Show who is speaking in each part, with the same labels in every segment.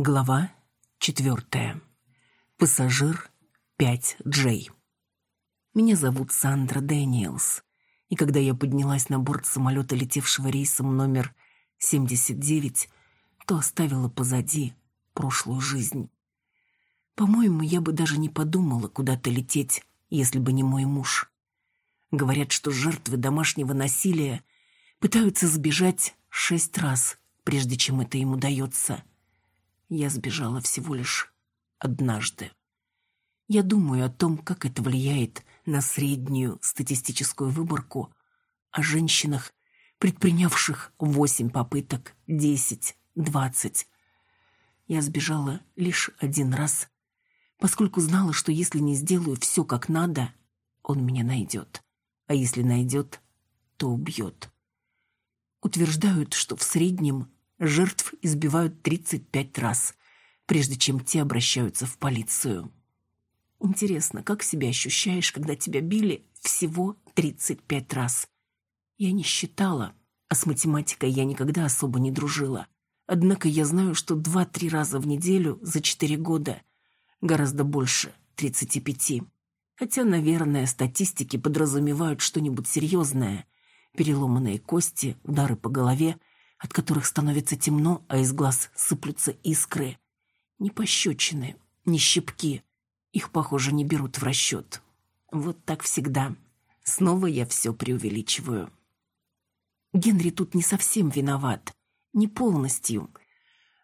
Speaker 1: Глава четвертая. Пассажир 5J. Меня зовут Сандра Дэниелс, и когда я поднялась на борт самолета, летевшего рейсом номер 79, то оставила позади прошлую жизнь. По-моему, я бы даже не подумала куда-то лететь, если бы не мой муж. Говорят, что жертвы домашнего насилия пытаются сбежать шесть раз, прежде чем это им удается – я сбежала всего лишь однажды. Я думаю о том, как это влияет на среднюю статистическую выборку, о женщинах, предпринявших восемь попыток, десять, двадцать. Я сбежала лишь один раз, поскольку знала, что если не сделаю все как надо, он меня найдет, а если найдет, то убьет. Утверждают, что в среднем Жертв избивают 35 раз, прежде чем те обращаются в полицию. Интересно, как себя ощущаешь, когда тебя били всего 35 раз? Я не считала, а с математикой я никогда особо не дружила. Однако я знаю, что 2-3 раза в неделю за 4 года гораздо больше 35. Хотя, наверное, статистики подразумевают что-нибудь серьезное. Переломанные кости, удары по голове, от которых становится темно, а из глаз сыплются искры. Ни пощечины, ни щипки. Их, похоже, не берут в расчет. Вот так всегда. Снова я все преувеличиваю. Генри тут не совсем виноват. Не полностью.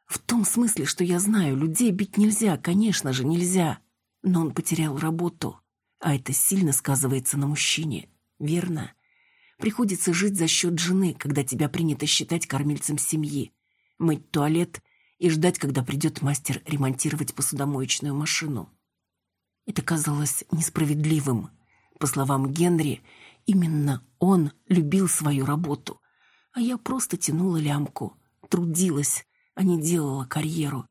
Speaker 1: В том смысле, что я знаю, людей бить нельзя, конечно же, нельзя. Но он потерял работу. А это сильно сказывается на мужчине. Верно? Приходится жить за счет жены, когда тебя принято считать кормильцем семьи. Мыть туалет и ждать, когда придет мастер ремонтировать посудомоечную машину. Это казалось несправедливым. По словам Генри, именно он любил свою работу, а я просто тянула лямку, трудилась, а не делала карьеру.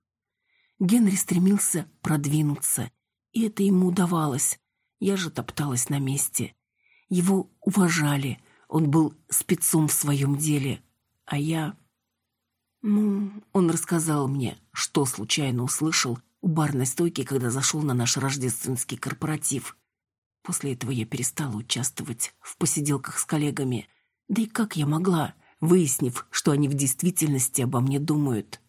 Speaker 1: Генри стремился продвинуться, и это ему удавалось. Я же топталась на месте. Его уважали, он был спецом в своем деле, а я... Ну, он рассказал мне, что случайно услышал у барной стойки, когда зашел на наш рождественский корпоратив. После этого я перестала участвовать в посиделках с коллегами. Да и как я могла, выяснив, что они в действительности обо мне думают?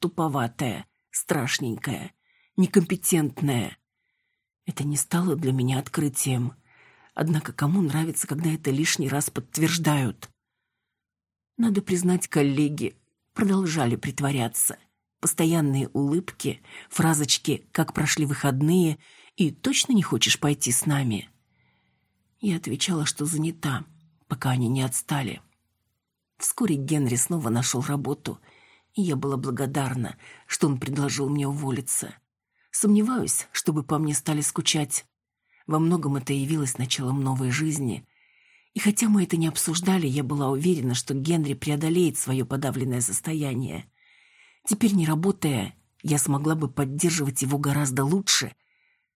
Speaker 1: Туповатая, страшненькая, некомпетентная. Это не стало для меня открытием. Однако кому нравится, когда это лишний раз подтверждают? Надо признать, коллеги продолжали притворяться. Постоянные улыбки, фразочки «как прошли выходные» и «точно не хочешь пойти с нами?» Я отвечала, что занята, пока они не отстали. Вскоре Генри снова нашел работу, и я была благодарна, что он предложил мне уволиться. Сомневаюсь, чтобы по мне стали скучать. Во многом это явилось началом новой жизни. И хотя мы это не обсуждали, я была уверена, что Генри преодолеет свое подавленное состояние. Теперь, не работая, я смогла бы поддерживать его гораздо лучше,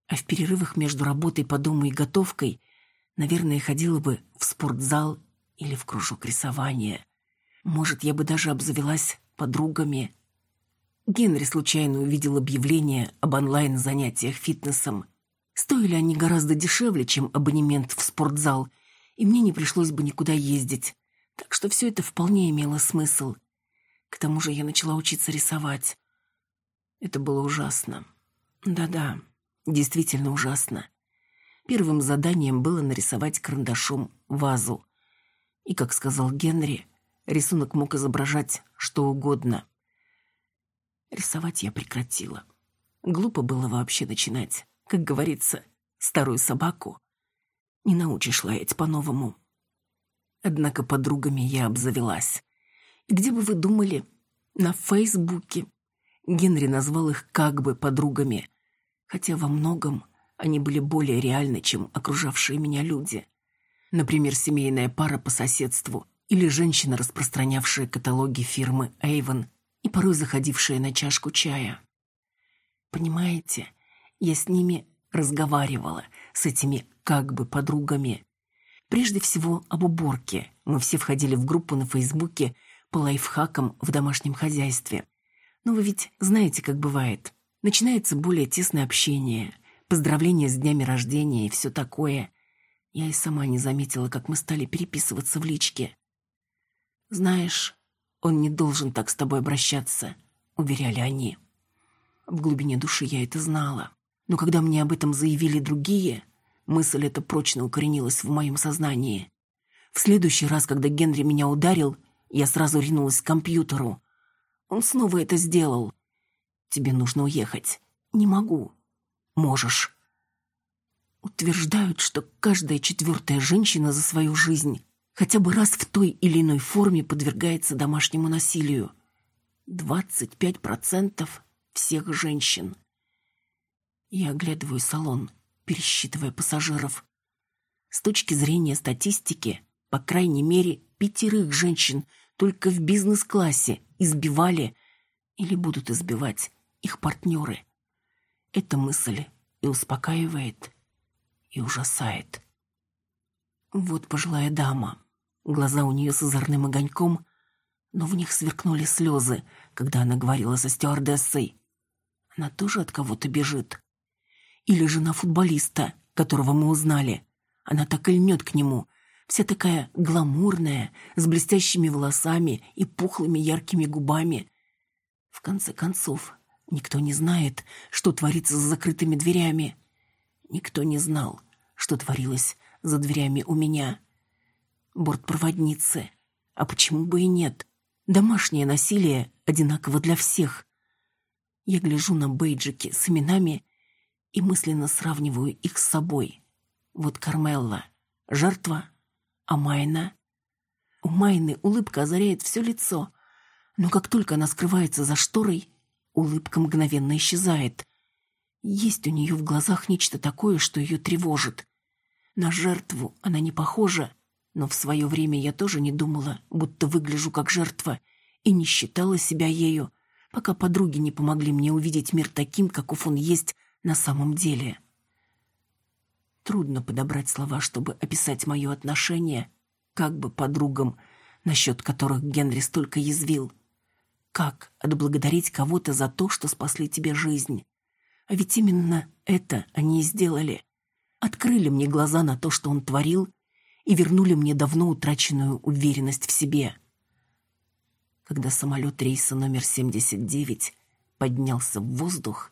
Speaker 1: а в перерывах между работой по дому и готовкой, наверное, ходила бы в спортзал или в кружок рисования. Может, я бы даже обзавелась подругами. Генри случайно увидел объявление об онлайн-занятиях фитнесом – Стоили они гораздо дешевле, чем абонемент в спортзал, и мне не пришлось бы никуда ездить. Так что все это вполне имело смысл. К тому же я начала учиться рисовать. Это было ужасно. Да-да, действительно ужасно. Первым заданием было нарисовать карандашом вазу. И, как сказал Генри, рисунок мог изображать что угодно. Рисовать я прекратила. Глупо было вообще начинать. Как говорится, старую собаку не научишь лаять по-новому. Однако подругами я обзавелась. И где бы вы думали? На Фейсбуке. Генри назвал их как бы подругами, хотя во многом они были более реальны, чем окружавшие меня люди. Например, семейная пара по соседству или женщина, распространявшая каталоги фирмы Avon и порой заходившая на чашку чая. Понимаете, я с ними разговаривала, с этими как бы подругами. Прежде всего об уборке. Мы все входили в группу на Фейсбуке по лайфхакам в домашнем хозяйстве. Но вы ведь знаете, как бывает. Начинается более тесное общение, поздравления с днями рождения и все такое. Я и сама не заметила, как мы стали переписываться в личке. «Знаешь, он не должен так с тобой обращаться», — уверяли они. В глубине души я это знала. Но когда мне об этом заявили другие, мысль эта прочно укоренилась в моем сознании. В следующий раз, когда Генри меня ударил, я сразу ринулась к компьютеру. Он снова это сделал. «Тебе нужно уехать». «Не могу». «Можешь». Утверждают, что каждая четвертая женщина за свою жизнь хотя бы раз в той или иной форме подвергается домашнему насилию. 25% всех женщин. Я оглядываю салон, пересчитывая пассажиров. С точки зрения статистики, по крайней мере, пятерых женщин только в бизнес-классе избивали или будут избивать их партнеры. Эта мысль и успокаивает, и ужасает. Вот пожилая дама. Глаза у нее с озорным огоньком, но в них сверкнули слезы, когда она говорила со стюардессой. Она тоже от кого-то бежит. Или жена футболиста, которого мы узнали. Она так и льнет к нему, вся такая гламурная, с блестящими волосами и пухлыми яркими губами. В конце концов, никто не знает, что творится за закрытыми дверями. Никто не знал, что творилось за дверями у меня. Бортпроводницы. А почему бы и нет? Домашнее насилие одинаково для всех. Я гляжу на бейджики с именами и мысленно сравниваю их с собой. Вот Кармелла — жертва, а Майна... У Майны улыбка озаряет все лицо, но как только она скрывается за шторой, улыбка мгновенно исчезает. Есть у нее в глазах нечто такое, что ее тревожит. На жертву она не похожа, но в свое время я тоже не думала, будто выгляжу как жертва, и не считала себя ею, пока подруги не помогли мне увидеть мир таким, каков он есть на самом деле. Трудно подобрать слова, чтобы описать мое отношение как бы подругам, насчет которых Генри столько язвил. Как отблагодарить кого-то за то, что спасли тебе жизнь? А ведь именно это они и сделали. Открыли мне глаза на то, что он творил, и вернули мне давно утраченную уверенность в себе когда самолет рейса номер 79 поднялся в воздух,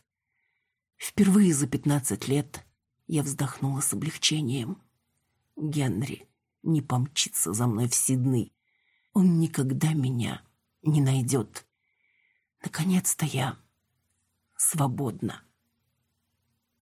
Speaker 1: впервые за 15 лет я вздохнула с облегчением. Генри не помчится за мной в Сидны. Он никогда меня не найдет. Наконец-то я свободна.